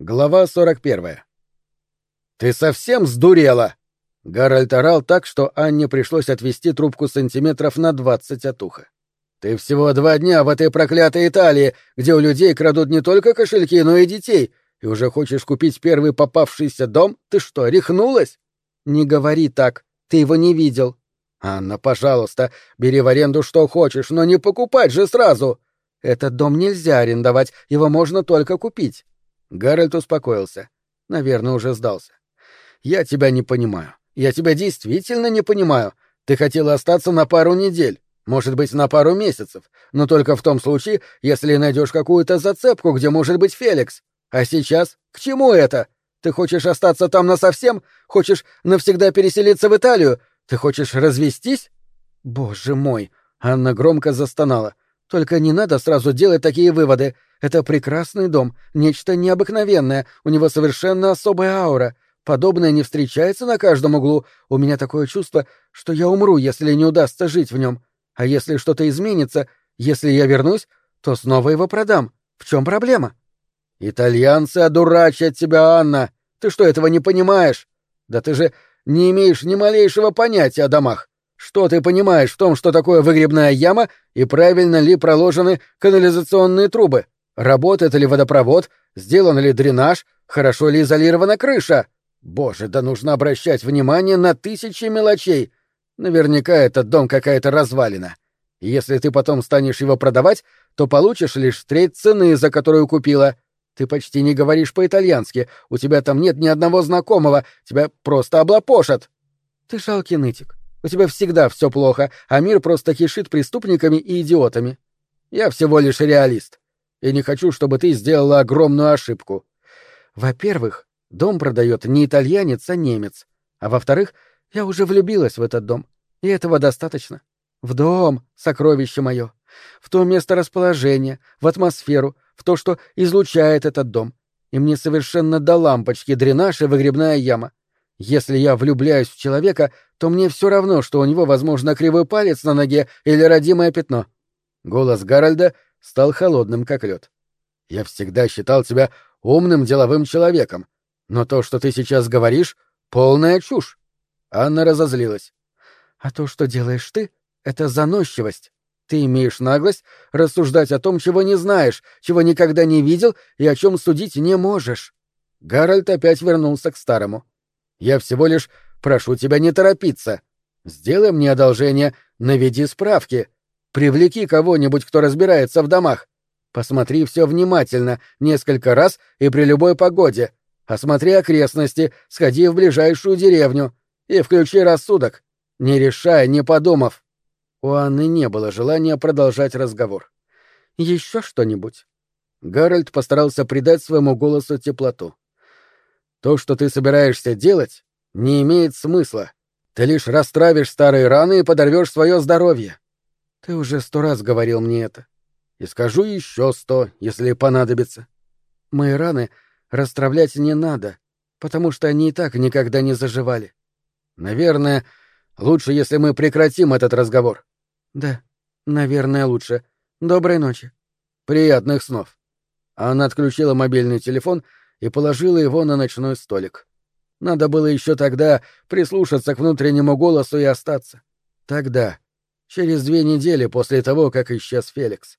Глава 41. «Ты совсем сдурела!» Гарольд орал так, что Анне пришлось отвести трубку сантиметров на двадцать от уха. «Ты всего два дня в этой проклятой Италии, где у людей крадут не только кошельки, но и детей, и уже хочешь купить первый попавшийся дом? Ты что, рехнулась?» «Не говори так. Ты его не видел». «Анна, пожалуйста, бери в аренду что хочешь, но не покупать же сразу!» «Этот дом нельзя арендовать, его можно только купить». Гарольд успокоился. Наверное, уже сдался. «Я тебя не понимаю. Я тебя действительно не понимаю. Ты хотела остаться на пару недель, может быть, на пару месяцев, но только в том случае, если найдешь какую-то зацепку, где может быть Феликс. А сейчас к чему это? Ты хочешь остаться там насовсем? Хочешь навсегда переселиться в Италию? Ты хочешь развестись? Боже мой! Анна громко застонала. Только не надо сразу делать такие выводы. Это прекрасный дом, нечто необыкновенное, у него совершенно особая аура. Подобное не встречается на каждом углу. У меня такое чувство, что я умру, если не удастся жить в нем. А если что-то изменится, если я вернусь, то снова его продам. В чем проблема? Итальянцы одурачат тебя, Анна. Ты что, этого не понимаешь? Да ты же не имеешь ни малейшего понятия о домах. Что ты понимаешь в том, что такое выгребная яма и правильно ли проложены канализационные трубы? Работает ли водопровод, сделан ли дренаж, хорошо ли изолирована крыша? Боже, да нужно обращать внимание на тысячи мелочей. Наверняка этот дом какая-то развалина. если ты потом станешь его продавать, то получишь лишь треть цены, за которую купила. Ты почти не говоришь по-итальянски, у тебя там нет ни одного знакомого, тебя просто облапошат. Ты жалкий нытик. У тебя всегда все плохо, а мир просто кишит преступниками и идиотами. Я всего лишь реалист и не хочу, чтобы ты сделала огромную ошибку. Во-первых, дом продает не итальянец, а немец. А во-вторых, я уже влюбилась в этот дом, и этого достаточно. В дом, сокровище мое, в то место расположения, в атмосферу, в то, что излучает этот дом. И мне совершенно до лампочки дренаж и выгребная яма. Если я влюбляюсь в человека, то мне все равно, что у него, возможно, кривой палец на ноге или родимое пятно. Голос Гарольда — стал холодным, как лед. «Я всегда считал тебя умным деловым человеком, но то, что ты сейчас говоришь, — полная чушь». Анна разозлилась. «А то, что делаешь ты, — это заносчивость. Ты имеешь наглость рассуждать о том, чего не знаешь, чего никогда не видел и о чем судить не можешь». Гарольд опять вернулся к старому. «Я всего лишь прошу тебя не торопиться. Сделай мне одолжение, наведи справки. Привлеки кого-нибудь, кто разбирается в домах. Посмотри все внимательно, несколько раз и при любой погоде. Осмотри окрестности, сходи в ближайшую деревню и включи рассудок. Не решай, не подумав. У Анны не было желания продолжать разговор. Еще что-нибудь? Гарольд постарался придать своему голосу теплоту. То, что ты собираешься делать, не имеет смысла. Ты лишь расстравишь старые раны и подорвешь свое здоровье. Ты уже сто раз говорил мне это. И скажу еще сто, если понадобится. Мои раны расстравлять не надо, потому что они и так никогда не заживали. Наверное, лучше, если мы прекратим этот разговор. Да, наверное, лучше. Доброй ночи. Приятных снов. Она отключила мобильный телефон и положила его на ночной столик. Надо было еще тогда прислушаться к внутреннему голосу и остаться. Тогда, через две недели после того, как исчез Феликс.